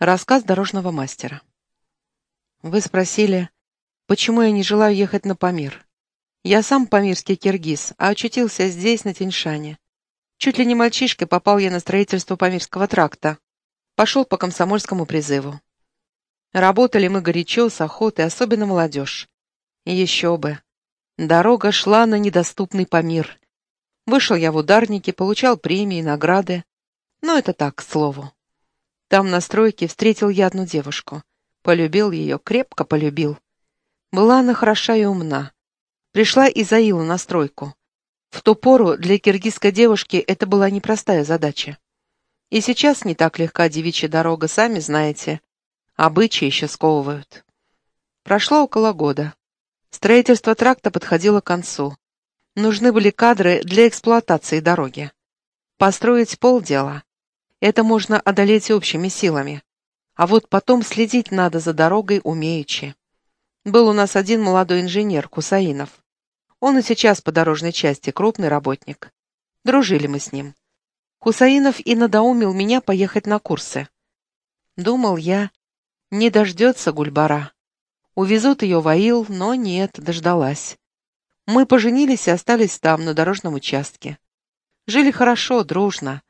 Рассказ дорожного мастера. Вы спросили, почему я не желаю ехать на Памир. Я сам памирский киргиз, а очутился здесь, на Тиньшане. Чуть ли не мальчишкой попал я на строительство Памирского тракта. Пошел по комсомольскому призыву. Работали мы горячо, с охотой, особенно молодежь. Еще бы. Дорога шла на недоступный Памир. Вышел я в ударники, получал премии, награды. Но это так, к слову. Там на стройке встретил я одну девушку. Полюбил ее, крепко полюбил. Была она хороша и умна. Пришла из Аила на стройку. В ту пору для киргизской девушки это была непростая задача. И сейчас не так легка девичья дорога, сами знаете. Обычаи еще сковывают. Прошло около года. Строительство тракта подходило к концу. Нужны были кадры для эксплуатации дороги. Построить полдела, это можно одолеть общими силами. А вот потом следить надо за дорогой умеючи. Был у нас один молодой инженер, Кусаинов. Он и сейчас по дорожной части крупный работник. Дружили мы с ним. Кусаинов и надоумил меня поехать на курсы. Думал я, не дождется Гульбара. Увезут ее в Аил, но нет, дождалась. Мы поженились и остались там, на дорожном участке. Жили хорошо, дружно.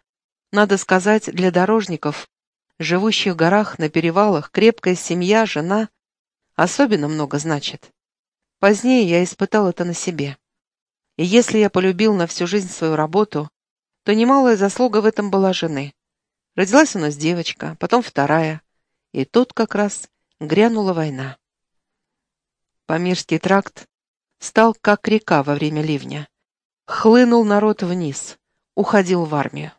Надо сказать, для дорожников, живущих в горах, на перевалах, крепкая семья, жена особенно много значит. Позднее я испытал это на себе. И если я полюбил на всю жизнь свою работу, то немалая заслуга в этом была жены. Родилась у нас девочка, потом вторая, и тут как раз грянула война. Памирский тракт стал как река во время ливня. Хлынул народ вниз, уходил в армию.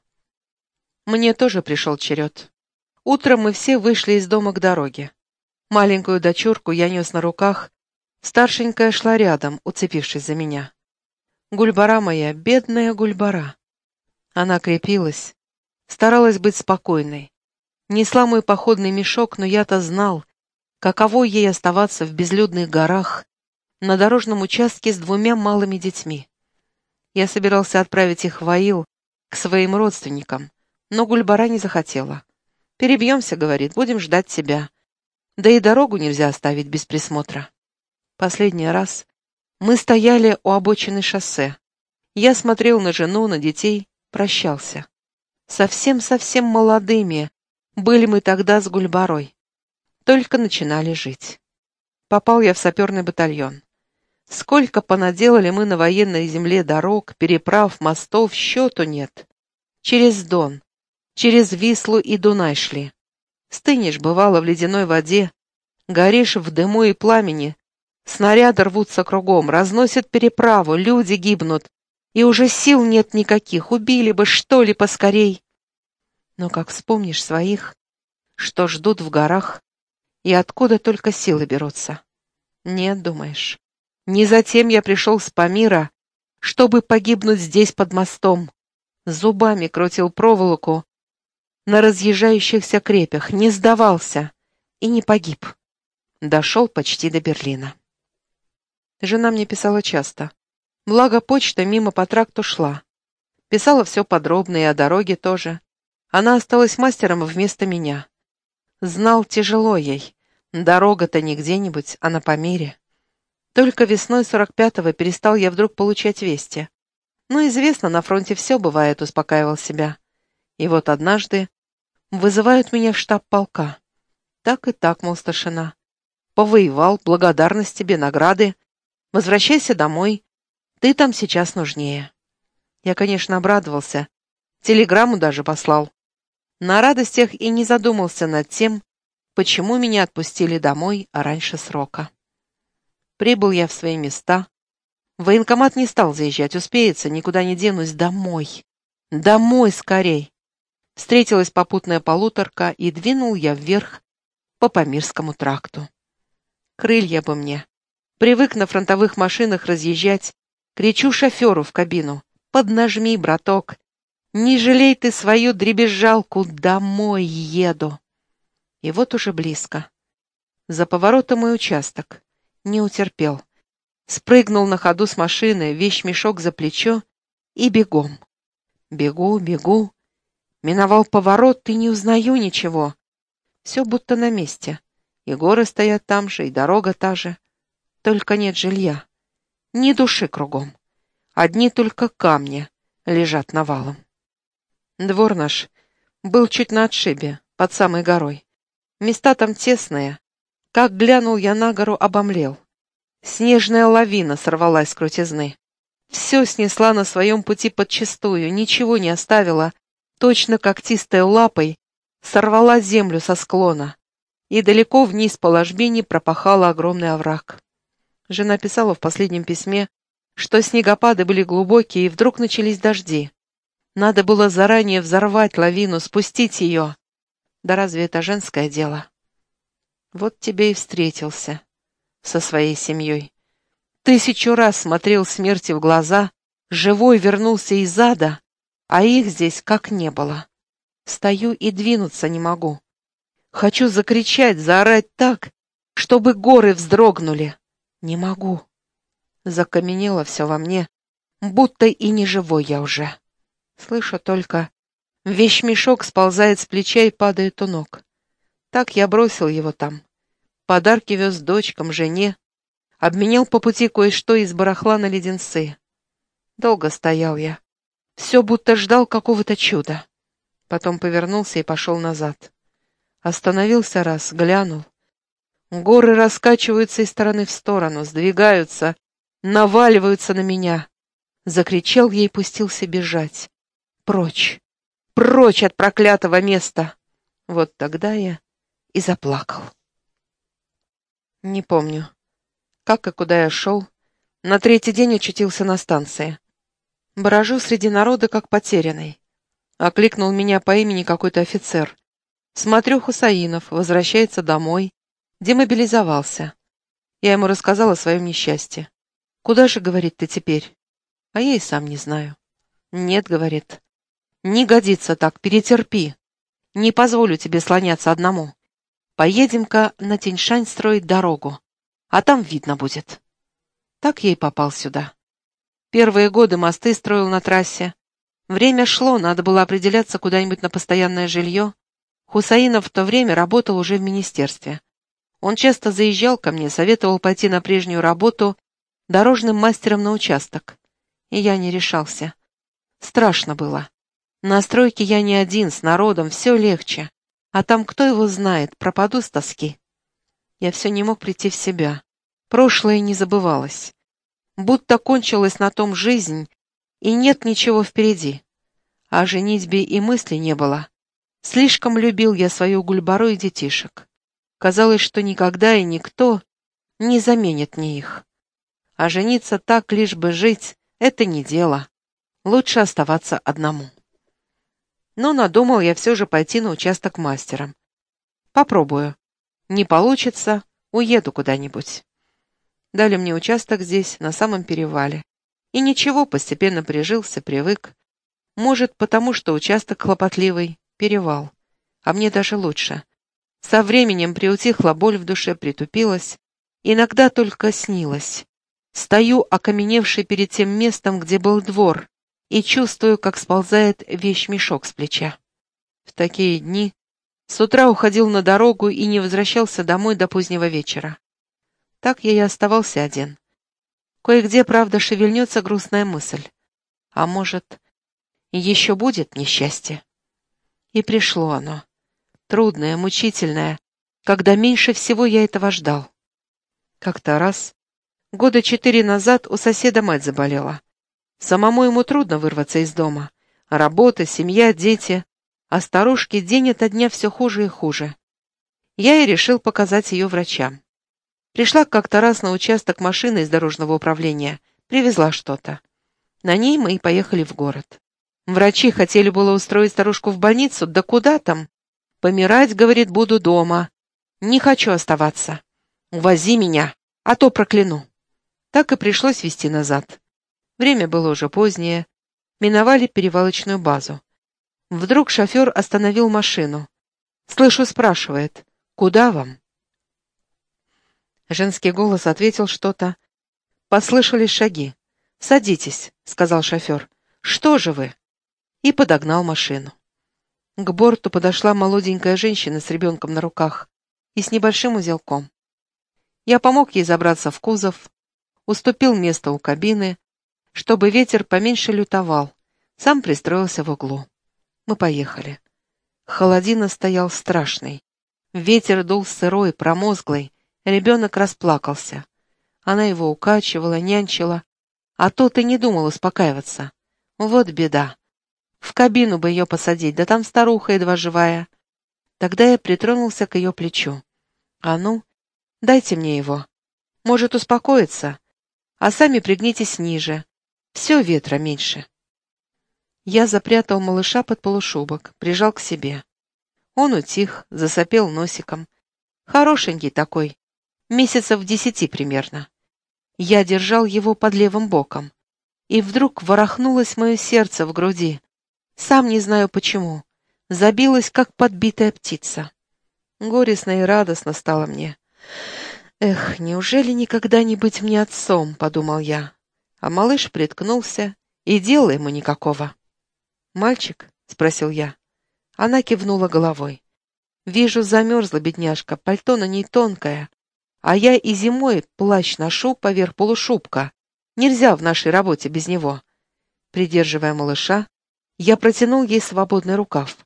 Мне тоже пришел черед. Утром мы все вышли из дома к дороге. Маленькую дочурку я нес на руках, старшенькая шла рядом, уцепившись за меня. Гульбара моя, бедная Гульбара. Она крепилась, старалась быть спокойной. Несла мой походный мешок, но я-то знал, каково ей оставаться в безлюдных горах, на дорожном участке с двумя малыми детьми. Я собирался отправить их в Аил, к своим родственникам, но Гульбара не захотела. «Перебьемся», — говорит, — «будем ждать тебя. Да и дорогу нельзя оставить без присмотра». Последний раз мы стояли у обочины шоссе. Я смотрел на жену, на детей, прощался. Совсем-совсем молодыми были мы тогда с Гульбарой. Только начинали жить. Попал я в саперный батальон. Сколько понаделали мы на военной земле дорог, переправ, мостов, счету нет. Через Дон, Через Вислу и Дунай шли. Стынешь, бывало, в ледяной воде, горишь в дыму и пламени, снаряды рвутся кругом, разносят переправу, люди гибнут, и уже сил нет никаких, убили бы, что ли, поскорей. Но как вспомнишь своих, что ждут в горах, и откуда только силы берутся. Нет, думаешь, не затем я пришел с Памира, чтобы погибнуть здесь под мостом. Зубами крутил проволоку, на разъезжающихся крепях, не сдавался и не погиб. Дошел почти до Берлина. Жена мне писала часто. Благо почта мимо по тракту шла. Писала все подробно и о дороге тоже. Она осталась мастером вместо меня. Знал, тяжело ей. Дорога-то не где-нибудь, а на Памире. Только весной сорок пятого перестал я вдруг получать вести. Ну, известно, на фронте все бывает, успокаивал себя. И вот однажды вызывают меня в штаб полка. Так и так, мол, старшина. Повоевал, благодарность тебе, награды. Возвращайся домой. Ты там сейчас нужнее. Я, конечно, обрадовался. Телеграмму даже послал. На радостях и не задумался над тем, почему меня отпустили домой раньше срока. Прибыл я в свои места. Военкомат не стал заезжать, успеется, никуда не денусь, домой. Домой скорей. Встретилась попутная полуторка, и двинул я вверх по Памирскому тракту. Крылья бы мне. Привык на фронтовых машинах разъезжать. Кричу шоферу в кабину. «Поднажми, браток! Не жалей ты свою дребезжалку, домой еду!» И вот уже близко. За поворотом мой участок. Не утерпел. Спрыгнул на ходу с машины, вещь-мешок за плечо и бегом. Бегу, бегу, Миновал поворот и не узнаю ничего. Все будто на месте. И горы стоят там же, и дорога та же. Только нет жилья. Ни души кругом. Одни только камни лежат навалом. Двор наш был чуть на отшибе, под самой горой. Места там тесные. Как глянул я на гору, обомлел. Снежная лавина сорвалась с крутизны. Все снесла на своем пути подчистую, ничего не оставила, точно когтистой лапой сорвала землю со склона и далеко вниз по ложбине пропахала огромный овраг. Жена писала в последнем письме, что снегопады были глубокие, и вдруг начались дожди. Надо было заранее взорвать лавину, спустить ее. Да разве это женское дело? Вот тебе и встретился со своей семьей. Тысячу раз смотрел смерти в глаза, живой вернулся из ада, а их здесь как не было. Стою и двинуться не могу. Хочу закричать, заорать так, чтобы горы вздрогнули. Не могу. Закаменело все во мне, будто и не живой я уже. Слышу только, вещмешок сползает с плеча и падает у ног. Так я бросил его там. Подарки вез дочкам, жене. Обменял по пути кое-что из барахла на леденцы. Долго стоял я. Все будто ждал какого-то чуда. Потом повернулся и пошел назад. Остановился раз, глянул. Горы раскачиваются из стороны в сторону, сдвигаются, наваливаются на меня. Закричал я и пустился бежать. Прочь, прочь от проклятого места. Вот тогда я и заплакал. Не помню, как и куда я шел. На третий день очутился на станции. Брожу среди народа, как потерянный. Окликнул меня по имени какой-то офицер. Смотрю, Хусаинов возвращается домой, демобилизовался. Я ему рассказала о своем несчастье. «Куда же, — говорит, — ты теперь?» А я и сам не знаю. «Нет, — говорит, — не годится так, перетерпи. Не позволю тебе слоняться одному. Поедем-ка на Тиньшань строить дорогу, а там видно будет». Так я и попал сюда. Первые годы мосты строил на трассе. Время шло, надо было определяться куда-нибудь на постоянное жилье. Хусаинов в то время работал уже в министерстве. Он часто заезжал ко мне, советовал пойти на прежнюю работу дорожным мастером на участок. И я не решался. Страшно было. На стройке я не один, с народом, все легче. А там кто его знает, пропаду с тоски. Я все не мог прийти в себя. Прошлое не забывалось. Будто кончилась на том жизнь, и нет ничего впереди. А женитьбе и мысли не было. Слишком любил я свою гульбару и детишек. Казалось, что никогда и никто не заменит мне их. А жениться так, лишь бы жить, это не дело. Лучше оставаться одному. Но надумал я все же пойти на участок мастером. Попробую. Не получится, уеду куда-нибудь. Дали мне участок здесь, на самом перевале. И ничего, постепенно прижился, привык. Может, потому что участок хлопотливый, перевал. А мне даже лучше. Со временем приутихла боль в душе, притупилась. Иногда только снилась. Стою, окаменевший перед тем местом, где был двор, и чувствую, как сползает вещмешок с плеча. В такие дни с утра уходил на дорогу и не возвращался домой до позднего вечера. Так я и оставался один. Кое-где, правда, шевельнется грустная мысль. А может, еще будет несчастье? И пришло оно трудное, мучительное, когда меньше всего я этого ждал. Как-то раз, года четыре назад, у соседа мать заболела. Самому ему трудно вырваться из дома. Работа, семья, дети. А старушке день ото дня все хуже и хуже. Я и решил показать ее врачам. Пришла как-то раз на участок машины из дорожного управления, привезла что-то. На ней мы и поехали в город. Врачи хотели было устроить старушку в больницу, да куда там? Помирать, говорит, буду дома. Не хочу оставаться. Увози меня, а то прокляну. Так и пришлось везти назад. Время было уже позднее. Миновали перевалочную базу. Вдруг шофер остановил машину. Слышу, спрашивает, «Куда вам?» Женский голос ответил что-то. Послышались шаги. «Садитесь», — сказал шофер. «Что же вы?» И подогнал машину. К борту подошла молоденькая женщина с ребенком на руках и с небольшим узелком. Я помог ей забраться в кузов, уступил место у кабины, чтобы ветер поменьше лютовал, сам пристроился в углу. Мы поехали. Холодина стоял страшный. Ветер дул сырой, промозглый, ребенок расплакался. Она его укачивала, нянчила, а тот и не думал успокаиваться. Вот беда. В кабину бы ее посадить, да там старуха едва живая. Тогда я притронулся к ее плечу. А ну, дайте мне его. Может успокоиться, а сами пригнитесь ниже. Все ветра меньше. Я запрятал малыша под полушубок, прижал к себе. Он утих, засопел носиком. Хорошенький такой, месяцев десяти примерно. Я держал его под левым боком. И вдруг ворохнулось мое сердце в груди. Сам не знаю почему. Забилось, как подбитая птица. Горестно и радостно стало мне. «Эх, неужели никогда не быть мне отцом?» — подумал я. А малыш приткнулся, и дела ему никакого. «Мальчик?» — спросил я. Она кивнула головой. «Вижу, замерзла бедняжка, пальто на ней тонкое, а я и зимой плащ ношу поверх полушубка. Нельзя в нашей работе без него». Придерживая малыша, я протянул ей свободный рукав.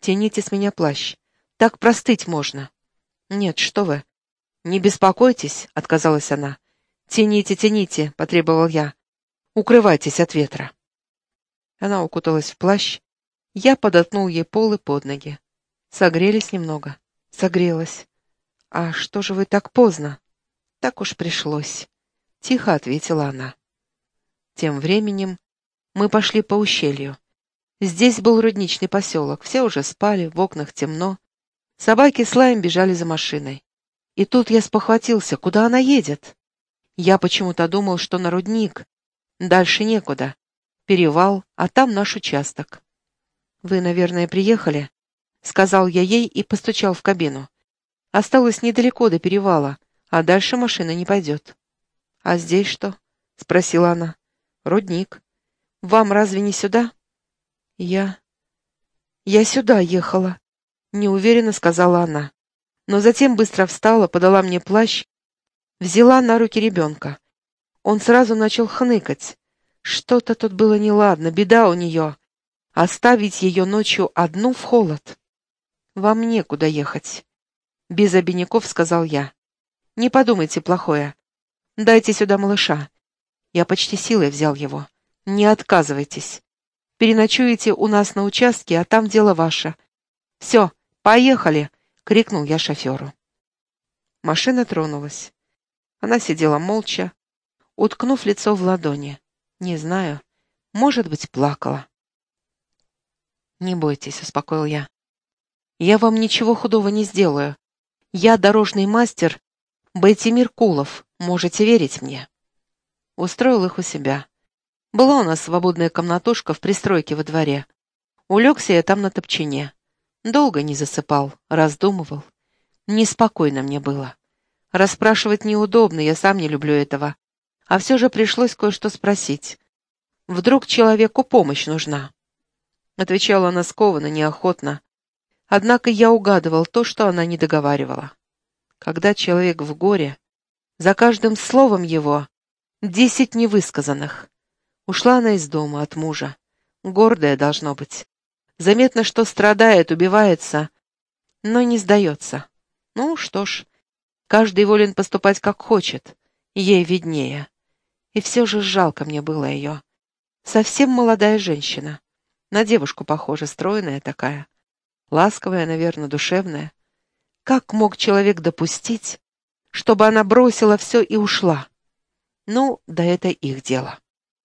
«Тяните с меня плащ. Так простыть можно». «Нет, что вы». «Не беспокойтесь», — отказалась она. «Тяните, тяните», — потребовал я. «Укрывайтесь от ветра». Она укуталась в плащ. Я подотнул ей полы под ноги. Согрелись немного. Согрелась. «А что же вы так поздно?» «Так уж пришлось», — тихо ответила она. Тем временем мы пошли по ущелью. Здесь был рудничный поселок, все уже спали, в окнах темно. Собаки с лаем бежали за машиной. И тут я спохватился, куда она едет. Я почему-то думал, что на рудник. Дальше некуда перевал, а там наш участок. «Вы, наверное, приехали?» — сказал я ей и постучал в кабину. «Осталось недалеко до перевала, а дальше машина не пойдет». «А здесь что?» — спросила она. «Рудник. Вам разве не сюда?» «Я... я сюда ехала», — неуверенно сказала она. Но затем быстро встала, подала мне плащ, взяла на руки ребенка. Он сразу начал хныкать. Что-то тут было неладно, беда у нее. Оставить ее ночью одну в холод. Вам некуда ехать. Без обиняков сказал я. Не подумайте плохое. Дайте сюда малыша. Я почти силой взял его. Не отказывайтесь. Переночуете у нас на участке, а там дело ваше. Все, поехали, крикнул я шоферу. Машина тронулась. Она сидела молча, уткнув лицо в ладони. Не знаю. Может быть, плакала. «Не бойтесь», — успокоил я. «Я вам ничего худого не сделаю. Я дорожный мастер Байтимир Кулов. Можете верить мне». Устроил их у себя. Была у нас свободная комнатушка в пристройке во дворе. Улегся я там на топчине. Долго не засыпал, раздумывал. Неспокойно мне было. Расспрашивать неудобно, я сам не люблю этого. А все же пришлось кое-что спросить. Вдруг человеку помощь нужна? Отвечала она скованно, неохотно. Однако я угадывал то, что она не договаривала. Когда человек в горе, за каждым словом его десять невысказанных. Ушла она из дома от мужа. Гордая должно быть. Заметно, что страдает, убивается, но не сдается. Ну что ж, каждый волен поступать как хочет, ей виднее. И все же жалко мне было ее. Совсем молодая женщина. На девушку похожа, стройная такая. Ласковая, наверное, душевная. Как мог человек допустить, чтобы она бросила все и ушла? Ну, да это их дело.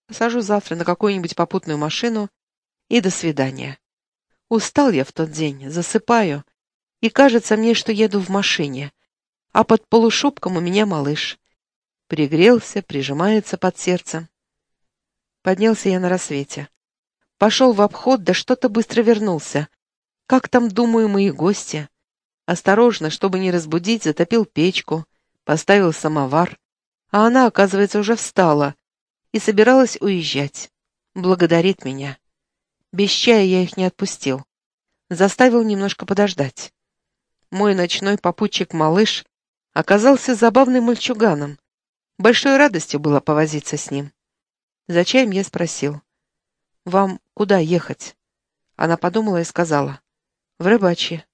Сажу завтра на какую-нибудь попутную машину и до свидания. Устал я в тот день, засыпаю, и кажется мне, что еду в машине, а под полушубком у меня малыш. Пригрелся, прижимается под сердцем. Поднялся я на рассвете. Пошел в обход, да что-то быстро вернулся. Как там, думаю, мои гости? Осторожно, чтобы не разбудить, затопил печку, поставил самовар. А она, оказывается, уже встала и собиралась уезжать. Благодарит меня. Без чая я их не отпустил. заставил немножко подождать. Мой ночной попутчик-малыш оказался забавным мальчуганом. Большой радостью было повозиться с ним. За чаем я спросил. «Вам куда ехать?» Она подумала и сказала. «В рыбачье».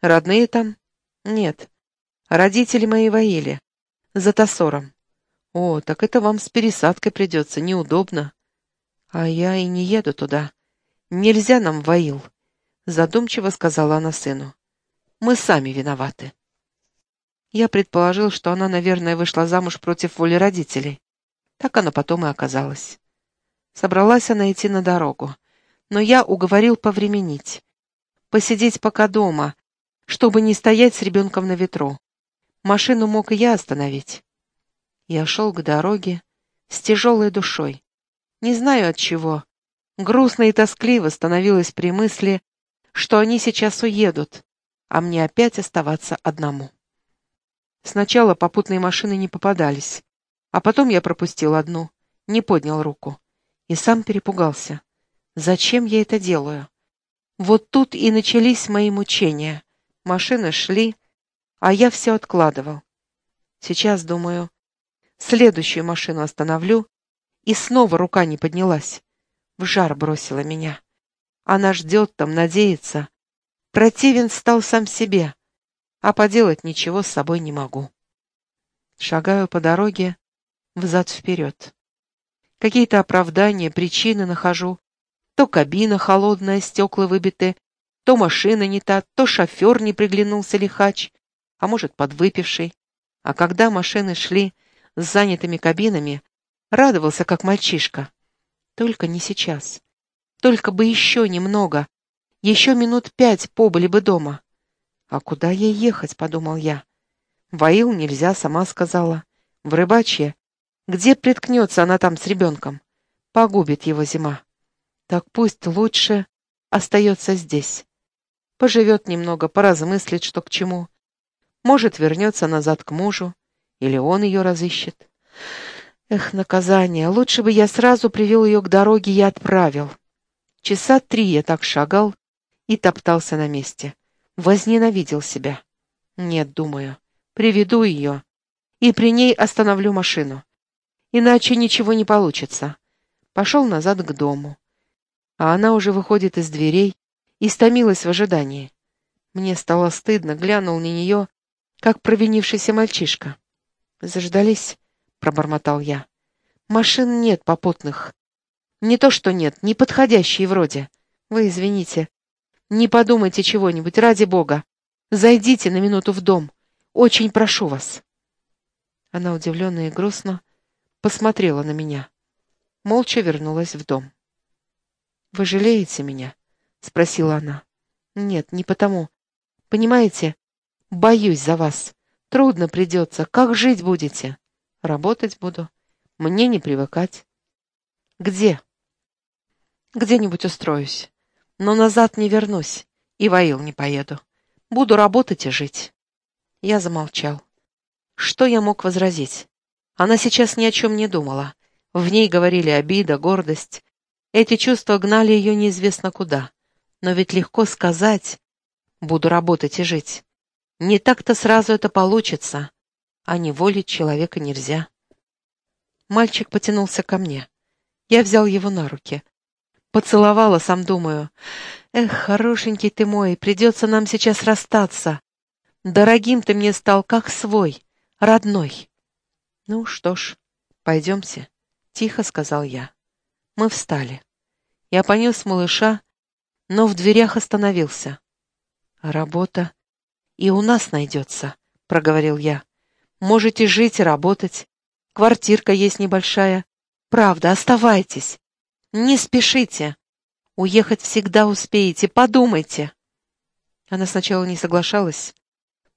«Родные там?» «Нет. Родители мои воили. За Тосором». «О, так это вам с пересадкой придется, неудобно». «А я и не еду туда. Нельзя нам воил», — задумчиво сказала она сыну. «Мы сами виноваты». Я предположил, что она, наверное, вышла замуж против воли родителей. Так оно потом и оказалось. Собралась она идти на дорогу, но я уговорил повременить. Посидеть пока дома, чтобы не стоять с ребенком на ветру. Машину мог и я остановить. Я шел к дороге с тяжелой душой. Не знаю от чего. Грустно и тоскливо становилось при мысли, что они сейчас уедут, а мне опять оставаться одному. Сначала попутные машины не попадались, а потом я пропустил одну, не поднял руку. И сам перепугался. Зачем я это делаю? Вот тут и начались мои мучения. Машины шли, а я все откладывал. Сейчас, думаю, следующую машину остановлю, и снова рука не поднялась. В жар бросила меня. Она ждет там, надеется. Противен стал сам себе, а поделать ничего с собой не могу. Шагаю по дороге, взад-вперед. Какие-то оправдания, причины нахожу. То кабина холодная, стекла выбиты, то машина не та, то шофер не приглянулся лихач, а может, подвыпивший. А когда машины шли с занятыми кабинами, радовался, как мальчишка. Только не сейчас. Только бы еще немного. Еще минут пять побыли бы дома. А куда ей ехать, подумал я. Воил нельзя, сама сказала. В рыбачье где приткнется она там с ребенком? Погубит его зима. Так пусть лучше остается здесь. Поживет немного, поразмыслит, что к чему. Может, вернется назад к мужу, или он ее разыщет. Эх, наказание, лучше бы я сразу привел ее к дороге и отправил. Часа три я так шагал и топтался на месте. Возненавидел себя. Нет, думаю, приведу ее и при ней остановлю машину иначе ничего не получится. Пошел назад к дому. А она уже выходит из дверей и стомилась в ожидании. Мне стало стыдно, глянул на нее, как провинившийся мальчишка. «Заждались?» — пробормотал я. «Машин нет попутных. Не то что нет, неподходящие вроде. Вы извините. Не подумайте чего-нибудь, ради бога. Зайдите на минуту в дом. Очень прошу вас». Она удивленно и грустно посмотрела на меня. Молча вернулась в дом. «Вы жалеете меня?» — спросила она. «Нет, не потому. Понимаете, боюсь за вас. Трудно придется. Как жить будете?» «Работать буду. Мне не привыкать». «Где?» «Где-нибудь устроюсь. Но назад не вернусь и в Аил не поеду. Буду работать и жить». Я замолчал. Что я мог возразить? Она сейчас ни о чем не думала. В ней говорили обида, гордость. Эти чувства гнали ее неизвестно куда. Но ведь легко сказать «буду работать и жить». Не так-то сразу это получится, а не волить человека нельзя. Мальчик потянулся ко мне. Я взял его на руки. Поцеловала, сам думаю. Эх, хорошенький ты мой, придется нам сейчас расстаться. Дорогим ты мне стал, как свой, родной. «Ну что ж, пойдемте», — тихо сказал я. Мы встали. Я понес малыша, но в дверях остановился. «Работа и у нас найдется», — проговорил я. «Можете жить и работать. Квартирка есть небольшая. Правда, оставайтесь. Не спешите. Уехать всегда успеете, подумайте». Она сначала не соглашалась,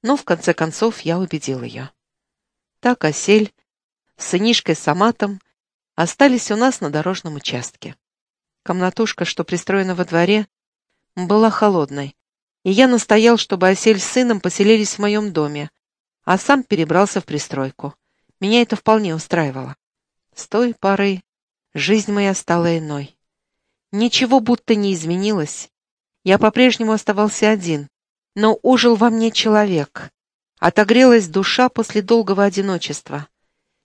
но в конце концов я убедил ее. Так осель с сынишкой Саматом остались у нас на дорожном участке. Комнатушка, что пристроена во дворе, была холодной, и я настоял, чтобы Осель с сыном поселились в моем доме, а сам перебрался в пристройку. Меня это вполне устраивало. С той поры жизнь моя стала иной. Ничего будто не изменилось, Я по-прежнему оставался один, но ужил во мне человек. Отогрелась душа после долгого одиночества.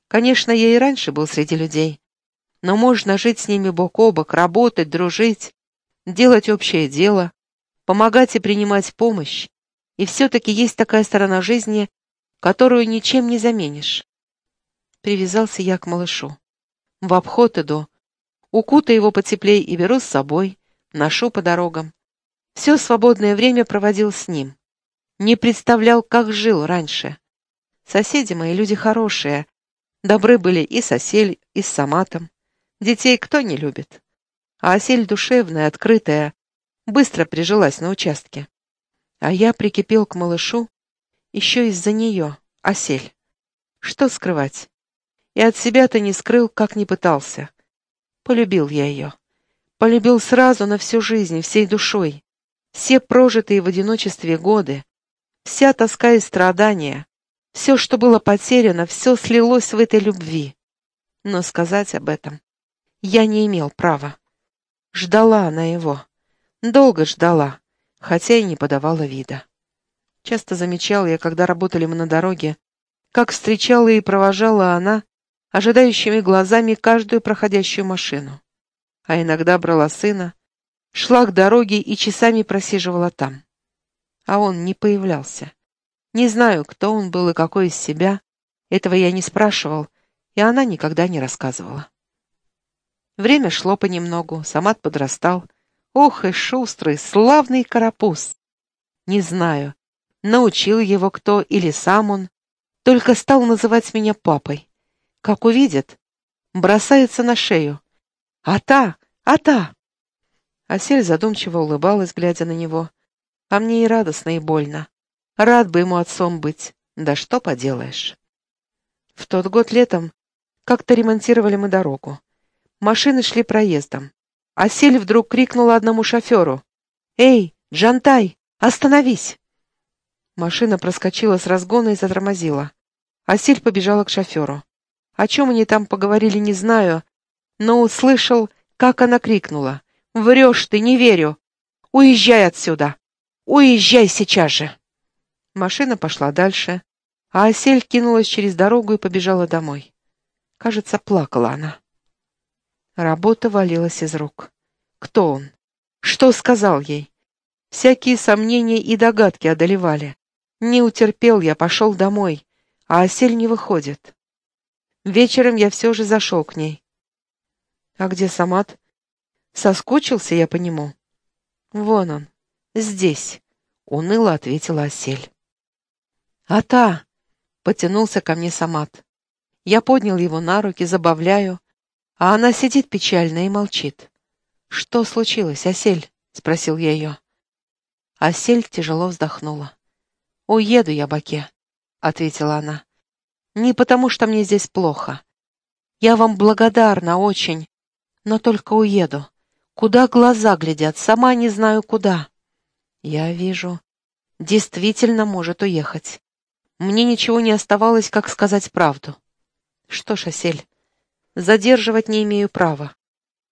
Конечно, я и раньше был среди людей, но можно жить с ними бок о бок, работать, дружить, делать общее дело, помогать и принимать помощь. И все-таки есть такая сторона жизни, которую ничем не заменишь. Привязался я к малышу. В обход иду, укутаю его потеплей и беру с собой, ношу по дорогам. Все свободное время проводил с ним. Не представлял, как жил раньше. Соседи мои люди хорошие. Добры были и с Осель, и с Саматом. Детей кто не любит? А Осель душевная, открытая, быстро прижилась на участке. А я прикипел к малышу еще из-за нее, Осель. Что скрывать? И от себя-то не скрыл, как не пытался. Полюбил я ее. Полюбил сразу на всю жизнь, всей душой. Все прожитые в одиночестве годы, вся тоска и страдания, все, что было потеряно, все слилось в этой любви. Но сказать об этом я не имел права. Ждала она его. Долго ждала хотя и не подавала вида. Часто замечал я, когда работали мы на дороге, как встречала и провожала она ожидающими глазами каждую проходящую машину. А иногда брала сына, шла к дороге и часами просиживала там. А он не появлялся. Не знаю, кто он был и какой из себя, этого я не спрашивал, и она никогда не рассказывала. Время шло понемногу, Самат подрастал, Ох и шустрый, славный карапуз! Не знаю, научил его кто или сам он, только стал называть меня папой. Как увидит, бросается на шею. «А та! А та!» Асель задумчиво улыбалась, глядя на него. А мне и радостно, и больно. Рад бы ему отцом быть. Да что поделаешь. В тот год летом как-то ремонтировали мы дорогу. Машины шли проездом. Асель вдруг крикнула одному шоферу. «Эй, Джантай, остановись!» Машина проскочила с разгона и затормозила. Асель побежала к шоферу. О чем они там поговорили, не знаю, но услышал, как она крикнула. «Врешь ты, не верю! Уезжай отсюда! Уезжай сейчас же!» Машина пошла дальше, а Асель кинулась через дорогу и побежала домой. Кажется, плакала она. Работа валилась из рук. Кто он? Что сказал ей? Всякие сомнения и догадки одолевали. Не утерпел я, пошел домой, а осель не выходит. Вечером я все же зашел к ней. А где Самат? Соскучился я по нему. Вон он, здесь, уныло ответила осель. А та! Потянулся ко мне Самат. Я поднял его на руки, забавляю, а она сидит печально и молчит. «Что случилось, Осель?» — спросил я ее. Осель тяжело вздохнула. «Уеду я, Баке», — ответила она. «Не потому, что мне здесь плохо. Я вам благодарна очень, но только уеду. Куда глаза глядят, сама не знаю куда». «Я вижу. Действительно может уехать. Мне ничего не оставалось, как сказать правду». «Что ж, Осель, Задерживать не имею права.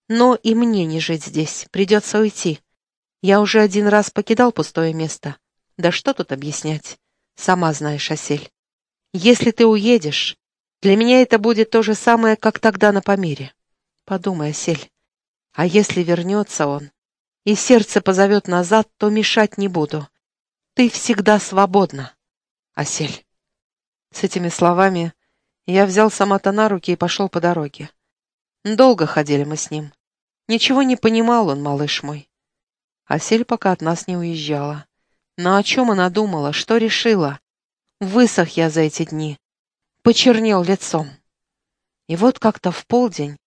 Но и мне не жить здесь, придется уйти. Я уже один раз покидал пустое место. Да что тут объяснять? Сама знаешь, Осель. Если ты уедешь, для меня это будет то же самое, как тогда на Памире. Подумай, Осель. А если вернется он, и сердце позовет назад, то мешать не буду. Ты всегда свободна, Осель. С этими словами я взял Самата на руки и пошел по дороге. Долго ходили мы с ним. Ничего не понимал он, малыш мой. Асель пока от нас не уезжала. Но о чем она думала, что решила? Высох я за эти дни. Почернел лицом. И вот как-то в полдень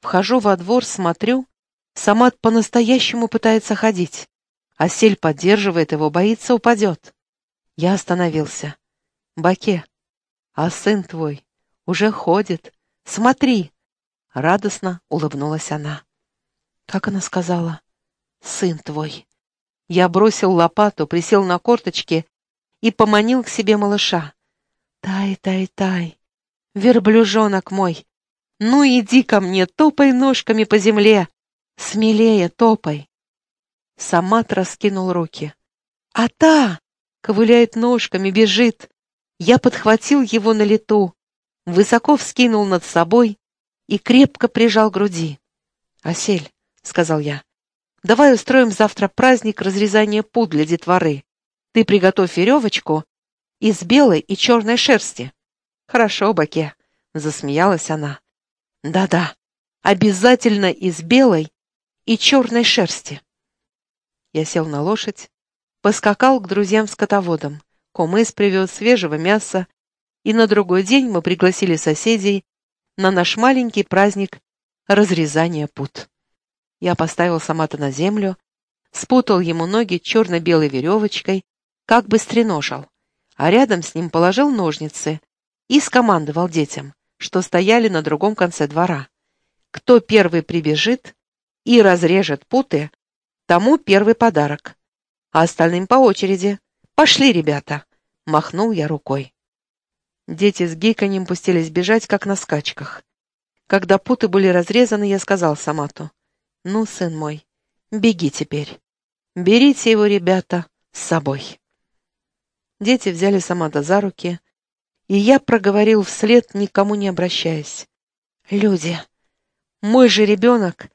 вхожу во двор, смотрю, Самат по-настоящему пытается ходить. Асель поддерживает его, боится, упадет. Я остановился. Баке, а сын твой уже ходит. Смотри!» Радостно улыбнулась она. Как она сказала? «Сын твой». Я бросил лопату, присел на корточки и поманил к себе малыша. «Тай, тай, тай, верблюжонок мой, ну иди ко мне, топай ножками по земле, смелее топай». Самат раскинул руки. А та ковыляет ножками, бежит. Я подхватил его на лету, высоко вскинул над собой и крепко прижал груди. «Осель», — сказал я, — «давай устроим завтра праздник разрезания пут для детворы. Ты приготовь веревочку из белой и черной шерсти». «Хорошо, Баке», — засмеялась она. «Да-да, обязательно из белой и черной шерсти». Я сел на лошадь, поскакал к друзьям-скотоводам. Комыс привез свежего мяса, и на другой день мы пригласили соседей на наш маленький праздник разрезания пут. Я поставил Самата на землю, спутал ему ноги черно-белой веревочкой, как бы стреножил, а рядом с ним положил ножницы и скомандовал детям, что стояли на другом конце двора. Кто первый прибежит и разрежет путы, тому первый подарок, а остальным по очереди. Пошли, ребята!» — махнул я рукой. Дети с гиканьем пустились бежать, как на скачках. Когда путы были разрезаны, я сказал Самату, «Ну, сын мой, беги теперь. Берите его, ребята, с собой». Дети взяли Самата за руки, и я проговорил вслед, никому не обращаясь. «Люди, мой же ребенок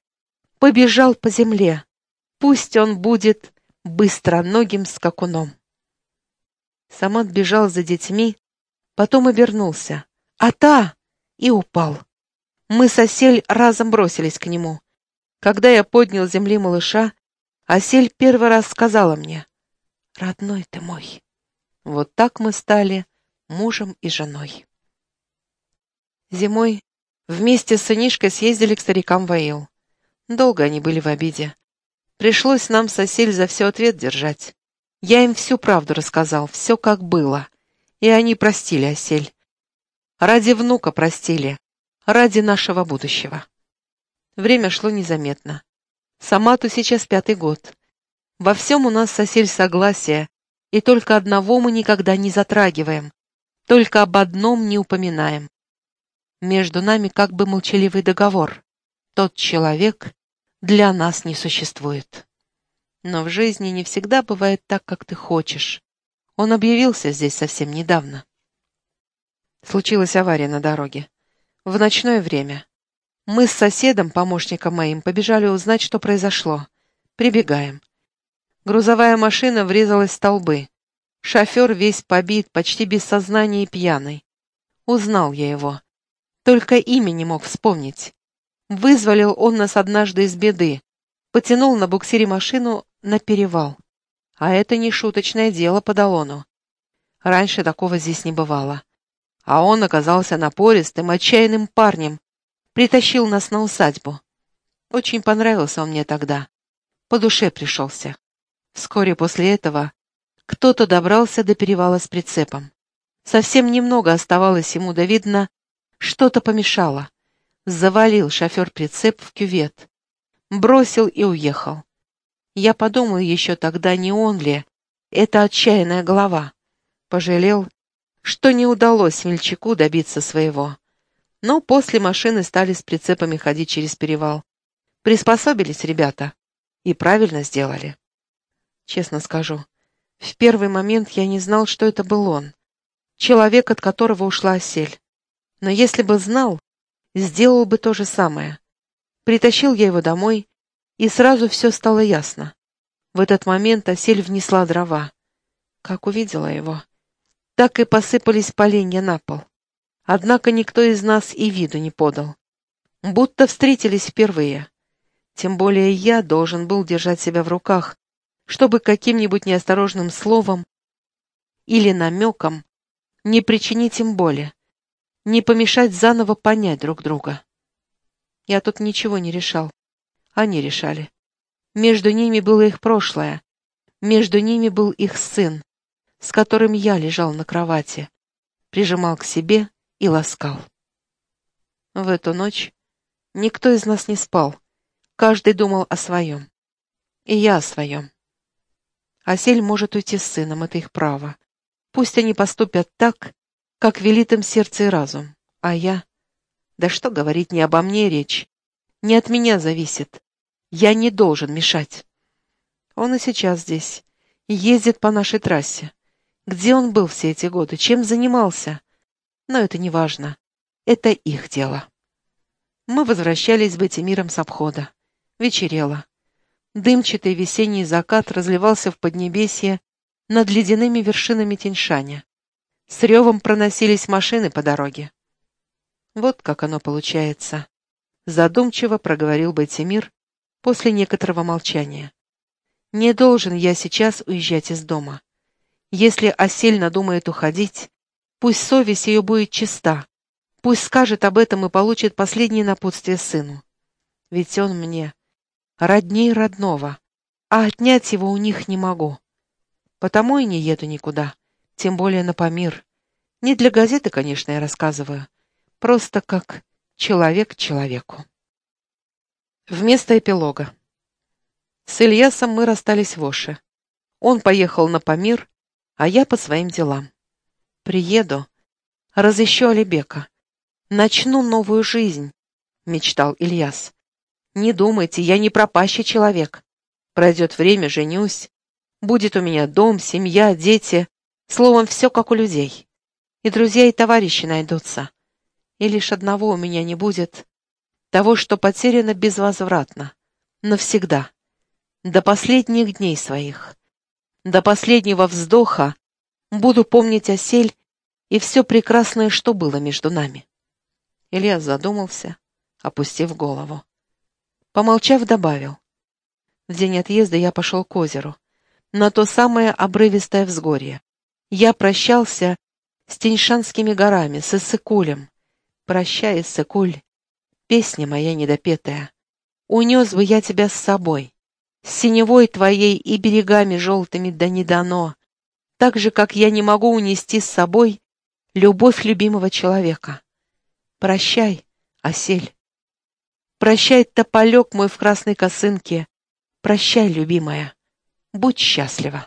побежал по земле. Пусть он будет быстроногим скакуном». Самат бежал за детьми, потом обернулся. «А та!» и упал. Мы с Осель разом бросились к нему. Когда я поднял земли малыша, Осель первый раз сказала мне, «Родной ты мой». Вот так мы стали мужем и женой. Зимой вместе с сынишкой съездили к старикам в Долго они были в обиде. Пришлось нам с Осель за все ответ держать. Я им всю правду рассказал, все как было. И они простили Осель. Ради внука простили, ради нашего будущего. Время шло незаметно. Самату сейчас пятый год. Во всем у нас с Осель согласие, и только одного мы никогда не затрагиваем, только об одном не упоминаем. Между нами как бы молчаливый договор. Тот человек для нас не существует. Но в жизни не всегда бывает так, как ты хочешь. Он объявился здесь совсем недавно. Случилась авария на дороге. В ночное время. Мы с соседом, помощником моим, побежали узнать, что произошло. Прибегаем. Грузовая машина врезалась в столбы. Шофер весь побит, почти без сознания и пьяный. Узнал я его. Только имя не мог вспомнить. Вызволил он нас однажды из беды. Потянул на буксире машину на перевал. А это не шуточное дело по Долону. Раньше такого здесь не бывало. А он оказался напористым, отчаянным парнем. Притащил нас на усадьбу. Очень понравился он мне тогда. По душе пришелся. Вскоре после этого кто-то добрался до перевала с прицепом. Совсем немного оставалось ему, да видно, что-то помешало. Завалил шофер прицеп в кювет. Бросил и уехал. Я подумал еще тогда, не он ли, это отчаянная голова. Пожалел, что не удалось смельчаку добиться своего. Но после машины стали с прицепами ходить через перевал. Приспособились ребята и правильно сделали. Честно скажу, в первый момент я не знал, что это был он, человек, от которого ушла осель. Но если бы знал, сделал бы то же самое. Притащил я его домой и сразу все стало ясно. В этот момент осель внесла дрова. Как увидела его, так и посыпались поленья на пол. Однако никто из нас и виду не подал. Будто встретились впервые. Тем более я должен был держать себя в руках, чтобы каким-нибудь неосторожным словом или намеком не причинить им боли, не помешать заново понять друг друга. Я тут ничего не решал. Они решали. Между ними было их прошлое. Между ними был их сын, с которым я лежал на кровати, прижимал к себе и ласкал. В эту ночь никто из нас не спал. Каждый думал о своем. И я о своем. Асель может уйти с сыном, это их право. Пусть они поступят так, как велит им сердце и разум. А я... Да что говорить, не обо мне речь. Не от меня зависит. Я не должен мешать. Он и сейчас здесь. Ездит по нашей трассе. Где он был все эти годы? Чем занимался? Но это не важно. Это их дело. Мы возвращались с Батимиром с обхода. Вечерело. Дымчатый весенний закат разливался в поднебесье над ледяными вершинами Тиньшаня. С ревом проносились машины по дороге. Вот как оно получается. Задумчиво проговорил Байтимир после некоторого молчания. Не должен я сейчас уезжать из дома. Если Осель надумает уходить, пусть совесть ее будет чиста, пусть скажет об этом и получит последнее напутствие сыну. Ведь он мне родней родного, а отнять его у них не могу. Потому и не еду никуда, тем более на Памир. Не для газеты, конечно, я рассказываю, просто как человек человеку. Вместо эпилога. С Ильясом мы расстались в Оше. Он поехал на Памир, а я по своим делам. Приеду, разыщу Алибека, начну новую жизнь, мечтал Ильяс. Не думайте, я не пропащий человек. Пройдет время, женюсь. Будет у меня дом, семья, дети. Словом, все как у людей. И друзья, и товарищи найдутся. И лишь одного у меня не будет. Того, что потеряно безвозвратно. Навсегда. До последних дней своих. До последнего вздоха буду помнить осель и все прекрасное, что было между нами. Илья задумался, опустив голову. Помолчав, добавил. В день отъезда я пошел к озеру, на то самое обрывистое взгорье. Я прощался с Теньшанскими горами, с Иссыкулем. Прощай, Иссыкуль, песня моя недопетая. Унес бы я тебя с собой, с синевой твоей и берегами желтыми да не дано, так же, как я не могу унести с собой любовь любимого человека. Прощай, осель. Прощай, тополек мой в красной косынке. Прощай, любимая. Будь счастлива.